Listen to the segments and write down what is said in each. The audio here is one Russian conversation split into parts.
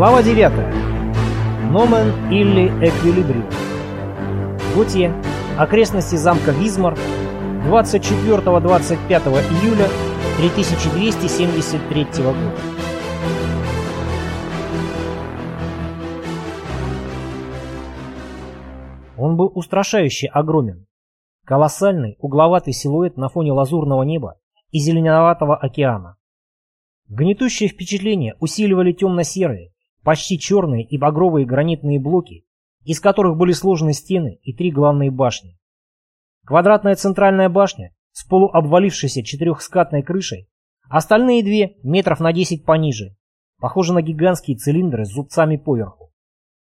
Глава 9. Номен или Эквилибриум. Готье. Окрестности замка Визмар. 24-25 июля 3273 года. Он был устрашающе огромен. Колоссальный, угловатый силуэт на фоне лазурного неба и зеленоватого океана. Гнетущее впечатление усиливали темно-серые, почти черные и багровые гранитные блоки, из которых были сложены стены и три главные башни. Квадратная центральная башня с полуобвалившейся четырехскатной крышей, остальные две метров на десять пониже, похожи на гигантские цилиндры с зубцами поверху.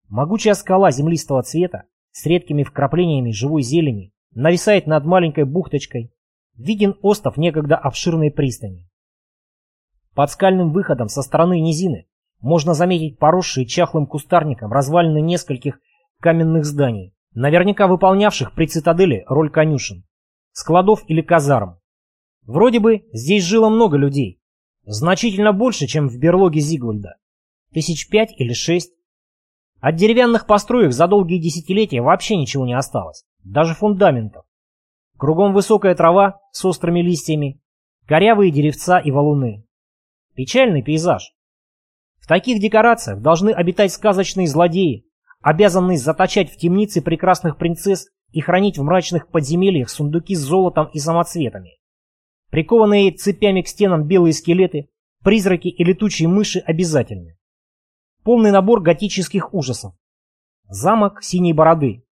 Могучая скала землистого цвета с редкими вкраплениями живой зелени нависает над маленькой бухточкой, виден остов некогда обширной пристани. Под скальным выходом со стороны низины можно заметить поросшие чахлым кустарником развалины нескольких каменных зданий, наверняка выполнявших при цитадели роль конюшен, складов или казарм. Вроде бы здесь жило много людей, значительно больше, чем в берлоге Зигвальда, тысяч пять или шесть. От деревянных построек за долгие десятилетия вообще ничего не осталось, даже фундаментов. Кругом высокая трава с острыми листьями, корявые деревца и валуны. Печальный пейзаж. Таких декорациях должны обитать сказочные злодеи, обязанные заточать в темнице прекрасных принцесс и хранить в мрачных подземельях сундуки с золотом и самоцветами. Прикованные цепями к стенам белые скелеты, призраки и летучие мыши обязательны. Полный набор готических ужасов. Замок синей бороды.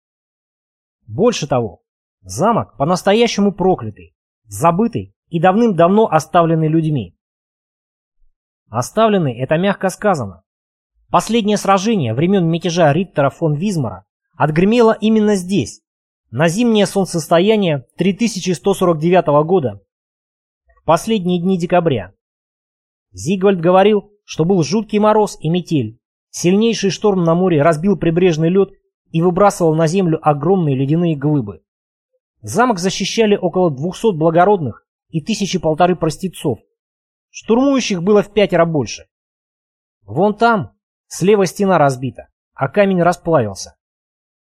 Больше того, замок по-настоящему проклятый, забытый и давным-давно оставленный людьми. Оставленный — это мягко сказано. Последнее сражение времен мятежа Риттера фон Визмара отгремело именно здесь, на зимнее солнцестояние 3149 года, в последние дни декабря. Зигвальд говорил, что был жуткий мороз и метель, сильнейший шторм на море разбил прибрежный лед и выбрасывал на землю огромные ледяные глыбы. Замок защищали около 200 благородных и тысячи полторы простецов, Штурмующих было в пятеро больше. Вон там, слева стена разбита, а камень расплавился.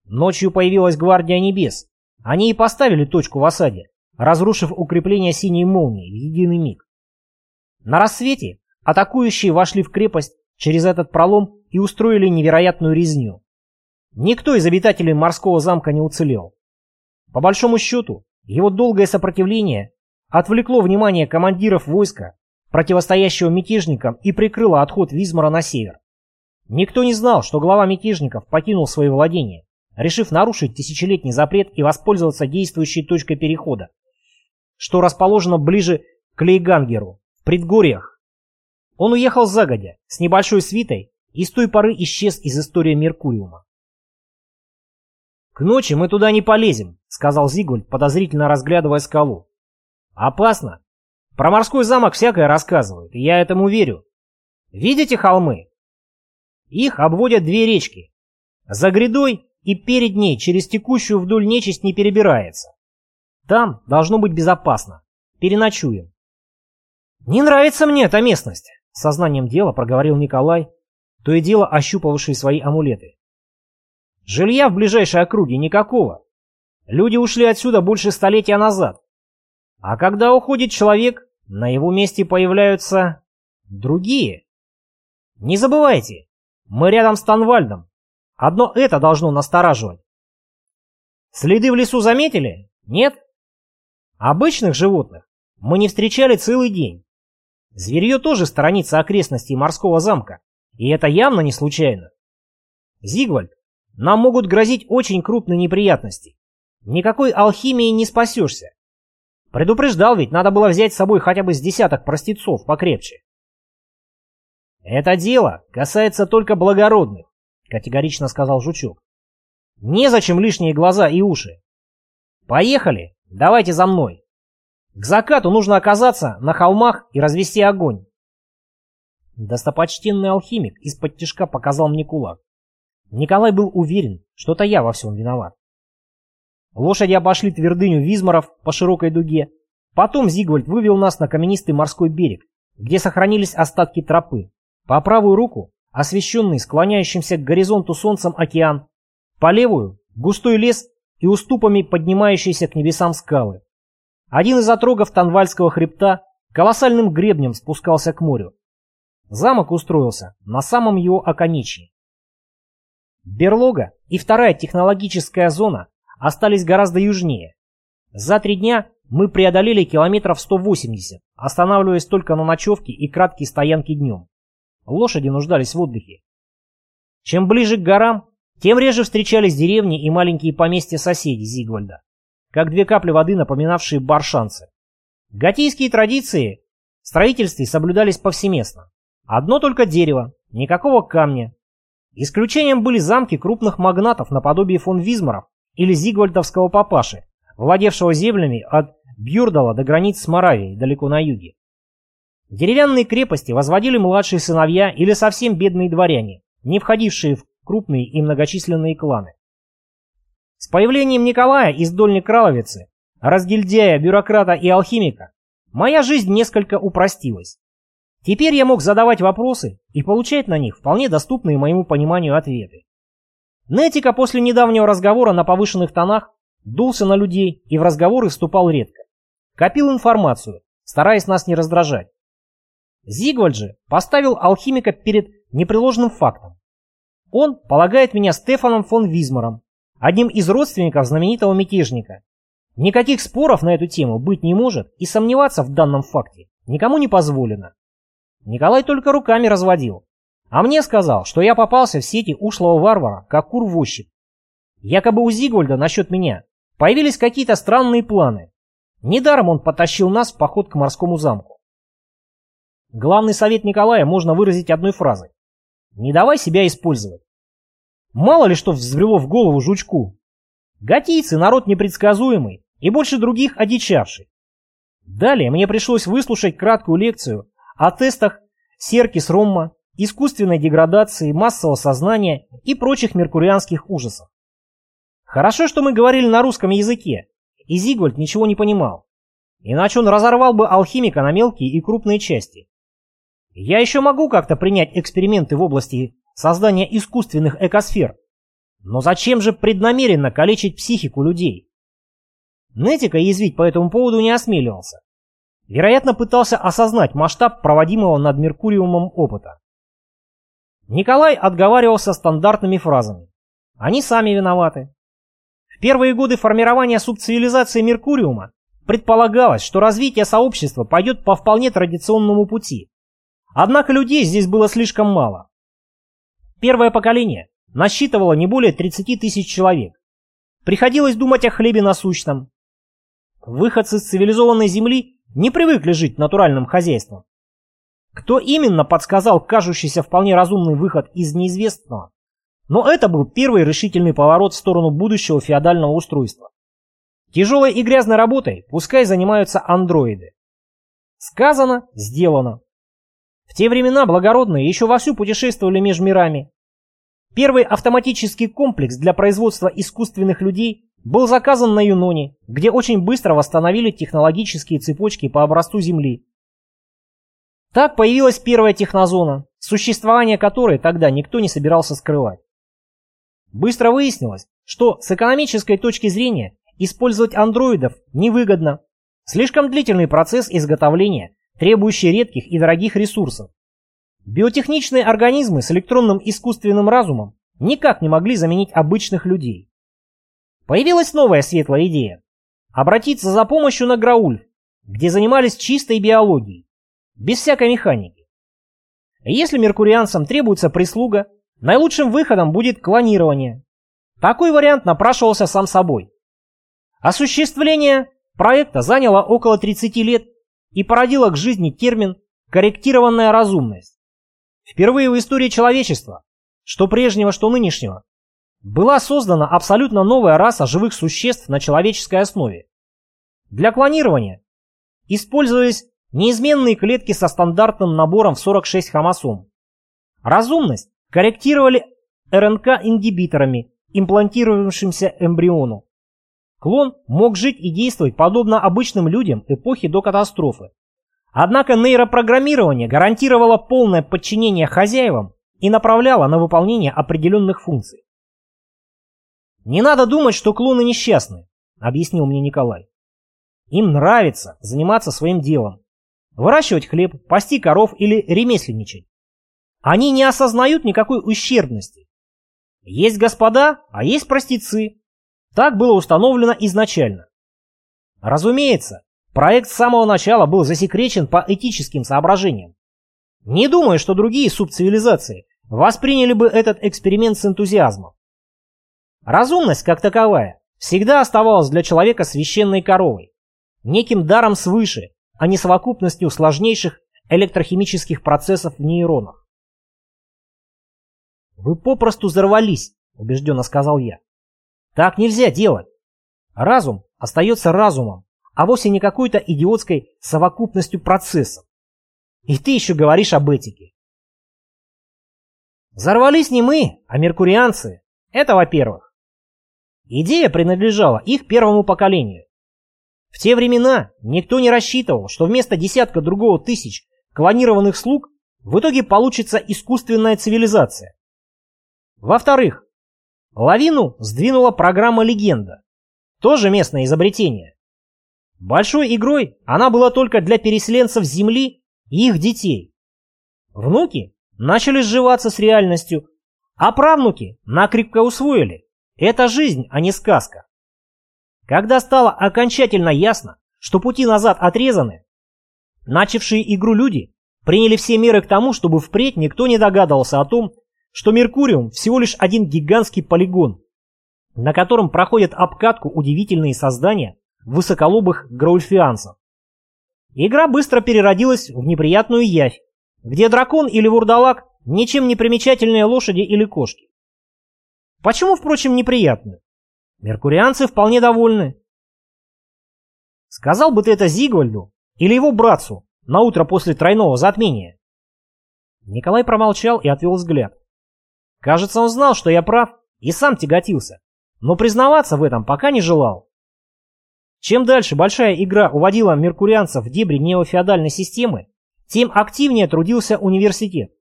Ночью появилась гвардия небес. Они и поставили точку в осаде, разрушив укрепление синей молнии в единый миг. На рассвете атакующие вошли в крепость через этот пролом и устроили невероятную резню. Никто из обитателей морского замка не уцелел. По большому счету, его долгое сопротивление отвлекло внимание командиров войска противостоящего мятежникам, и прикрыла отход Визмара на север. Никто не знал, что глава мятежников покинул свои владения, решив нарушить тысячелетний запрет и воспользоваться действующей точкой перехода, что расположено ближе к Лейгангеру, в предгорьях. Он уехал загодя, с небольшой свитой, и с той поры исчез из истории Меркуриума. «К ночи мы туда не полезем», — сказал Зигвальд, подозрительно разглядывая скалу. «Опасно. Про морской замок всякое рассказывают, и я этому верю. Видите холмы? Их обводят две речки. За грядой и перед ней через текущую вдоль нечисть не перебирается. Там должно быть безопасно. Переночуем. Не нравится мне эта местность, сознанием дела проговорил Николай, то и дело ощупывавший свои амулеты. Жилья в ближайшей округе никакого. Люди ушли отсюда больше столетия назад. А когда уходит человек, на его месте появляются другие. Не забывайте, мы рядом с Танвальдом. Одно это должно настораживать. Следы в лесу заметили? Нет? Обычных животных мы не встречали целый день. Зверье тоже сторонится окрестностей морского замка, и это явно не случайно. Зигвальд, нам могут грозить очень крупные неприятности. Никакой алхимией не спасешься. Предупреждал ведь, надо было взять с собой хотя бы с десяток простецов покрепче. «Это дело касается только благородных», — категорично сказал Жучок. «Незачем лишние глаза и уши. Поехали, давайте за мной. К закату нужно оказаться на холмах и развести огонь». Достопочтенный алхимик из-под тишка показал мне кулак. Николай был уверен, что это я во всем виноват. Лошади обошли твердыню Визмаров по широкой дуге. Потом Зигвальд вывел нас на каменистый морской берег, где сохранились остатки тропы. По правую руку освещенный склоняющимся к горизонту солнцем океан, по левую — густой лес и уступами поднимающиеся к небесам скалы. Один из отрогов Танвальского хребта колоссальным гребнем спускался к морю. Замок устроился на самом его оконечье. Берлога и вторая технологическая зона остались гораздо южнее. За три дня мы преодолели километров 180, останавливаясь только на ночевке и краткие стоянки днем. Лошади нуждались в отдыхе. Чем ближе к горам, тем реже встречались деревни и маленькие поместья соседей Зигвальда, как две капли воды, напоминавшие баршанцы. Готийские традиции в строительстве соблюдались повсеместно. Одно только дерево, никакого камня. Исключением были замки крупных магнатов наподобие фон Визмаров или Зигвальдовского папаши, владевшего землями от Бьюрдала до границ с Моравией, далеко на юге. Деревянные крепости возводили младшие сыновья или совсем бедные дворяне, не входившие в крупные и многочисленные кланы. С появлением Николая из Дольной Краловицы, разгильдяя, бюрократа и алхимика, моя жизнь несколько упростилась. Теперь я мог задавать вопросы и получать на них вполне доступные моему пониманию ответы. Нетика после недавнего разговора на повышенных тонах дулся на людей и в разговоры вступал редко. Копил информацию, стараясь нас не раздражать. Зигвальд же поставил алхимика перед непреложным фактом. Он полагает меня Стефаном фон Визмаром, одним из родственников знаменитого мятежника. Никаких споров на эту тему быть не может, и сомневаться в данном факте никому не позволено. Николай только руками разводил, а мне сказал, что я попался в сети ушлого варвара, как кур-возчик. Якобы у Зигвальда насчет меня появились какие-то странные планы. Недаром он потащил нас в поход к морскому замку. Главный совет Николая можно выразить одной фразой. Не давай себя использовать. Мало ли что взбрело в голову жучку. Готийцы народ непредсказуемый и больше других одичавший. Далее мне пришлось выслушать краткую лекцию о тестах Серкис-Ромма, искусственной деградации, массового сознания и прочих меркурианских ужасов. Хорошо, что мы говорили на русском языке, и Зигвальд ничего не понимал. Иначе он разорвал бы алхимика на мелкие и крупные части. Я еще могу как-то принять эксперименты в области создания искусственных экосфер. Но зачем же преднамеренно калечить психику людей? Нетика язвить по этому поводу не осмеливался. Вероятно, пытался осознать масштаб проводимого над Меркуриумом опыта. Николай отговаривался стандартными фразами. Они сами виноваты. В первые годы формирования субцивилизации Меркуриума предполагалось, что развитие сообщества пойдет по вполне традиционному пути. Однако людей здесь было слишком мало. Первое поколение насчитывало не более 30 тысяч человек. Приходилось думать о хлебе насущном. Выходцы с цивилизованной земли не привыкли жить натуральным хозяйством. Кто именно подсказал кажущийся вполне разумный выход из неизвестного? Но это был первый решительный поворот в сторону будущего феодального устройства. Тяжелой и грязной работой пускай занимаются андроиды. Сказано, сделано. В те времена благородные еще вовсю путешествовали между мирами. Первый автоматический комплекс для производства искусственных людей был заказан на Юноне, где очень быстро восстановили технологические цепочки по образцу Земли. Так появилась первая технозона, существование которой тогда никто не собирался скрывать. Быстро выяснилось, что с экономической точки зрения использовать андроидов невыгодно. Слишком длительный процесс изготовления требующие редких и дорогих ресурсов. Биотехничные организмы с электронным искусственным разумом никак не могли заменить обычных людей. Появилась новая светлая идея – обратиться за помощью на Граульф, где занимались чистой биологией, без всякой механики. Если меркурианцам требуется прислуга, наилучшим выходом будет клонирование. Такой вариант напрашивался сам собой. Осуществление проекта заняло около 30 лет и породила к жизни термин «корректированная разумность». Впервые в истории человечества, что прежнего, что нынешнего, была создана абсолютно новая раса живых существ на человеческой основе. Для клонирования использовались неизменные клетки со стандартным набором в 46 хромосом. Разумность корректировали РНК-ингибиторами, имплантировавшимся эмбриону. Клон мог жить и действовать подобно обычным людям эпохи до катастрофы. Однако нейропрограммирование гарантировало полное подчинение хозяевам и направляла на выполнение определенных функций. «Не надо думать, что клоны несчастны», — объяснил мне Николай. «Им нравится заниматься своим делом, выращивать хлеб, пасти коров или ремесленничать. Они не осознают никакой ущербности. Есть господа, а есть простецы. Так было установлено изначально. Разумеется, проект с самого начала был засекречен по этическим соображениям. Не думаю, что другие субцивилизации восприняли бы этот эксперимент с энтузиазмом. Разумность, как таковая, всегда оставалась для человека священной коровой, неким даром свыше, а не совокупностью сложнейших электрохимических процессов в нейронах. «Вы попросту взорвались», — убежденно сказал я. «Так нельзя делать. Разум остается разумом, а вовсе не какой-то идиотской совокупностью процессов. И ты еще говоришь об этике. Взорвались не мы, а меркурианцы. Это во-первых. Идея принадлежала их первому поколению. В те времена никто не рассчитывал, что вместо десятка другого тысяч клонированных слуг в итоге получится искусственная цивилизация. Во-вторых, лавину сдвинула программа «Легенда». Тоже местное изобретение. Большой игрой она была только для переселенцев Земли и их детей. Внуки начали сживаться с реальностью, а правнуки накрепко усвоили. Это жизнь, а не сказка. Когда стало окончательно ясно, что пути назад отрезаны, начавшие игру люди приняли все меры к тому, чтобы впредь никто не догадывался о том, что Меркуриум всего лишь один гигантский полигон, на котором проходят обкатку удивительные создания высоколобых граульфианцев. Игра быстро переродилась в неприятную явь, где дракон или вурдалак ничем не примечательные лошади или кошки. Почему, впрочем, неприятны? Меркурианцы вполне довольны. Сказал бы ты это Зигвальду или его братцу на утро после тройного затмения? Николай промолчал и отвел взгляд. Кажется, он знал, что я прав, и сам тяготился, но признаваться в этом пока не желал. Чем дальше большая игра уводила меркурианцев в дебри неофеодальной системы, тем активнее трудился университет.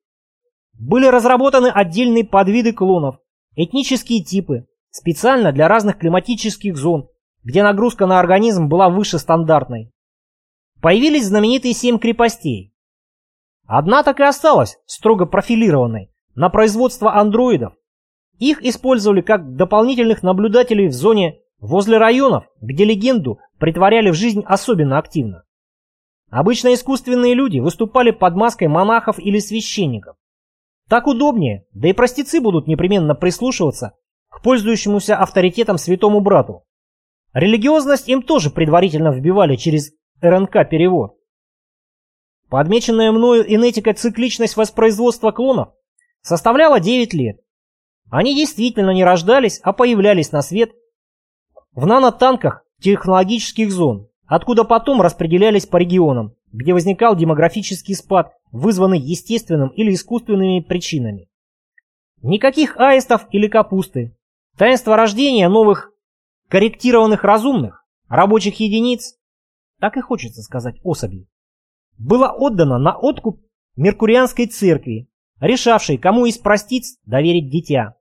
Были разработаны отдельные подвиды клонов, этнические типы, специально для разных климатических зон, где нагрузка на организм была выше стандартной. Появились знаменитые семь крепостей. Одна так и осталась строго профилированной на производство андроидов. Их использовали как дополнительных наблюдателей в зоне возле районов, где легенду притворяли в жизнь особенно активно. Обычно искусственные люди выступали под маской монахов или священников. Так удобнее, да и простецы будут непременно прислушиваться к пользующемуся авторитетом святому брату. Религиозность им тоже предварительно вбивали через РНК-перевод. Подмеченная мною инетика цикличность воспроизводства клонов составляла 9 лет. Они действительно не рождались, а появлялись на свет в нанотанках технологических зон, откуда потом распределялись по регионам, где возникал демографический спад, вызванный естественным или искусственными причинами. Никаких аистов или капусты. Таинство рождения новых корректированных разумных, рабочих единиц, так и хочется сказать особей, было отдано на откуп Меркурианской церкви, решавшей, кому из простиц доверить дитя.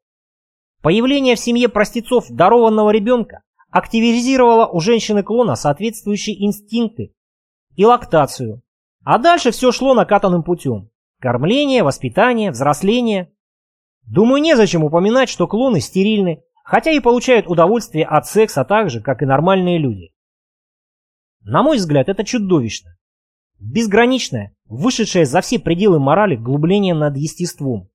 Появление в семье простецов дарованного ребенка активизировала у женщины-клона соответствующие инстинкты и лактацию. А дальше все шло накатанным путем. Кормление, воспитание, взросление. Думаю, незачем упоминать, что клоны стерильны, хотя и получают удовольствие от секса так же, как и нормальные люди. На мой взгляд, это чудовищно. Безграничное, вышедшее за все пределы морали глубление над естеством.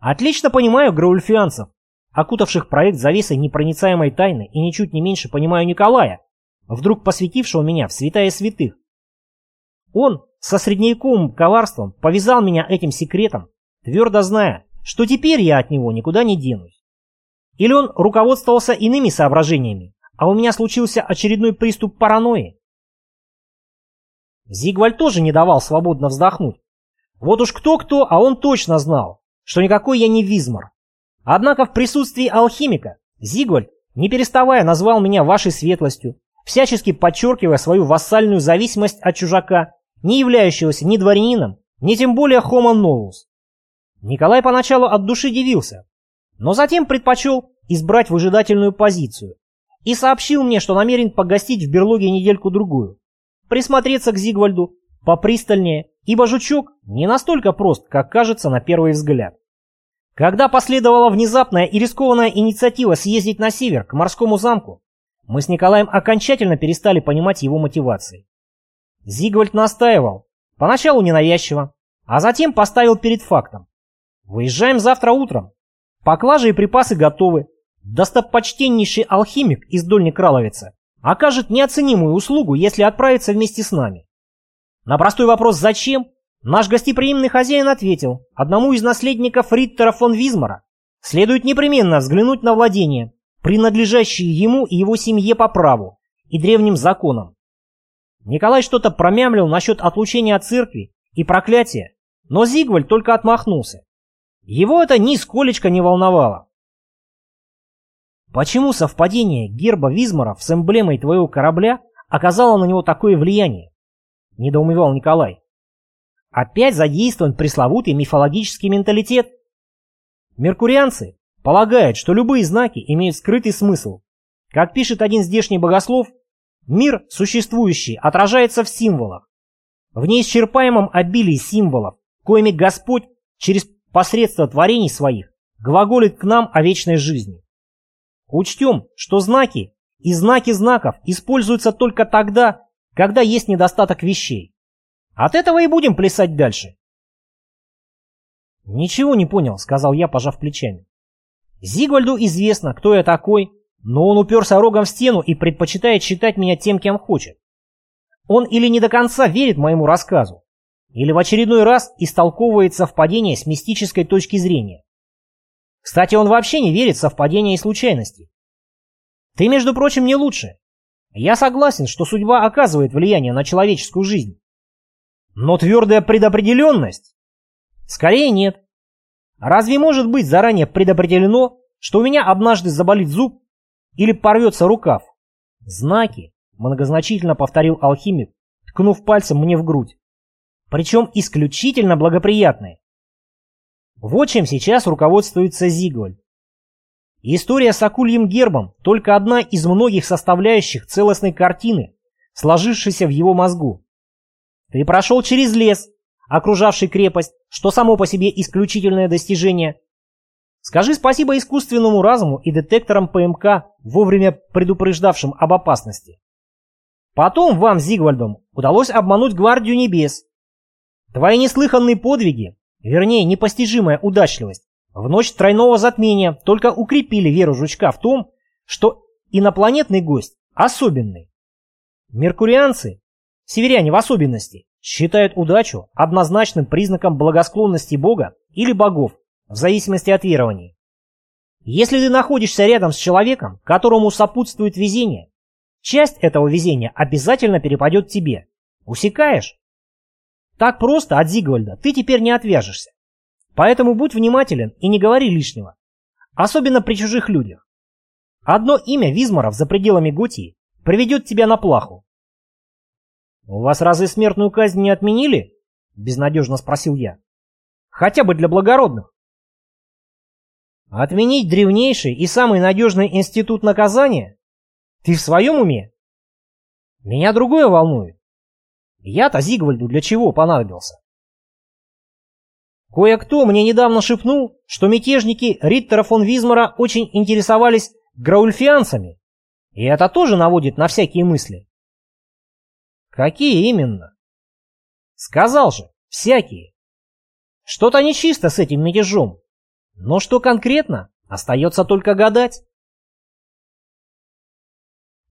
Отлично понимаю граульфианцев, окутавших проект завесой непроницаемой тайны и ничуть не меньше понимаю Николая, вдруг посвятившего меня в святая святых. Он со средневековым коварством повязал меня этим секретом, твердо зная, что теперь я от него никуда не денусь. Или он руководствовался иными соображениями, а у меня случился очередной приступ паранойи. Зигваль тоже не давал свободно вздохнуть. Вот уж кто-кто, а он точно знал, что никакой я не Визмар. Однако в присутствии алхимика Зигвальд, не переставая, назвал меня вашей светлостью, всячески подчеркивая свою вассальную зависимость от чужака, не являющегося ни дворянином, ни тем более homo novus. Николай поначалу от души дивился, но затем предпочел избрать выжидательную позицию и сообщил мне, что намерен погостить в берлоге недельку-другую, присмотреться к Зигвальду попристальнее, ибо жучок не настолько прост, как кажется на первый взгляд. Когда последовала внезапная и рискованная инициатива съездить на север, к морскому замку, мы с Николаем окончательно перестали понимать его мотивации. Зигвальд настаивал, поначалу ненавязчиво, а затем поставил перед фактом. Выезжаем завтра утром. Поклажи и припасы готовы. Достопочтеннейший алхимик из Дольни Краловица окажет неоценимую услугу, если отправится вместе с нами. На простой вопрос «Зачем?» наш гостеприимный хозяин ответил, одному из наследников Риттера фон Визмара следует непременно взглянуть на владения, принадлежащие ему и его семье по праву и древним законам. Николай что-то промямлил насчет отлучения от церкви и проклятия, но Зигвальд только отмахнулся. Его это нисколечко не волновало. Почему совпадение герба Визмаров с эмблемой твоего корабля оказало на него такое влияние? недоумевал Николай. Опять задействован пресловутый мифологический менталитет. Меркурианцы полагают, что любые знаки имеют скрытый смысл. Как пишет один здешний богослов, мир, существующий, отражается в символах. В неисчерпаемом обилии символов, коими Господь через посредство творений своих глаголит к нам о вечной жизни. Учтем, что знаки и знаки знаков используются только тогда, когда есть недостаток вещей. От этого и будем плясать дальше. «Ничего не понял», — сказал я, пожав плечами. «Зигвальду известно, кто я такой, но он уперся рогом в стену и предпочитает считать меня тем, кем хочет. Он или не до конца верит моему рассказу, или в очередной раз истолковывает совпадение с мистической точки зрения. Кстати, он вообще не верит в совпадения и случайности. Ты, между прочим, не лучше. Я согласен, что судьба оказывает влияние на человеческую жизнь. Но твердая предопределенность? Скорее нет. Разве может быть заранее предопределено, что у меня однажды заболит зуб или порвется рукав? Знаки, многозначительно повторил алхимик, ткнув пальцем мне в грудь. Причем исключительно благоприятные. Вот чем сейчас руководствуется Зигвальд. История с акульим гербом – только одна из многих составляющих целостной картины, сложившейся в его мозгу. Ты прошел через лес, окружавший крепость, что само по себе исключительное достижение. Скажи спасибо искусственному разуму и детекторам ПМК, вовремя предупреждавшим об опасности. Потом вам, Зигвальдом, удалось обмануть Гвардию Небес. Твои неслыханные подвиги, вернее, непостижимая удачливость, в ночь тройного затмения только укрепили веру жучка в том, что инопланетный гость особенный. Меркурианцы, северяне в особенности, считают удачу однозначным признаком благосклонности Бога или богов, в зависимости от верований. Если ты находишься рядом с человеком, которому сопутствует везение, часть этого везения обязательно перепадет тебе. Усекаешь? Так просто от Зигвальда ты теперь не отвяжешься. Поэтому будь внимателен и не говори лишнего. Особенно при чужих людях. Одно имя Визмаров за пределами Готии приведет тебя на плаху. «У вас разве смертную казнь не отменили?» — безнадежно спросил я. «Хотя бы для благородных». «Отменить древнейший и самый надежный институт наказания? Ты в своем уме?» «Меня другое волнует. Я-то Зигвальду для чего понадобился?» Кое-кто мне недавно шепнул, что мятежники Риттера фон Визмара очень интересовались граульфианцами, и это тоже наводит на всякие мысли. Какие именно? Сказал же, всякие. Что-то нечисто с этим мятежом, но что конкретно, остается только гадать.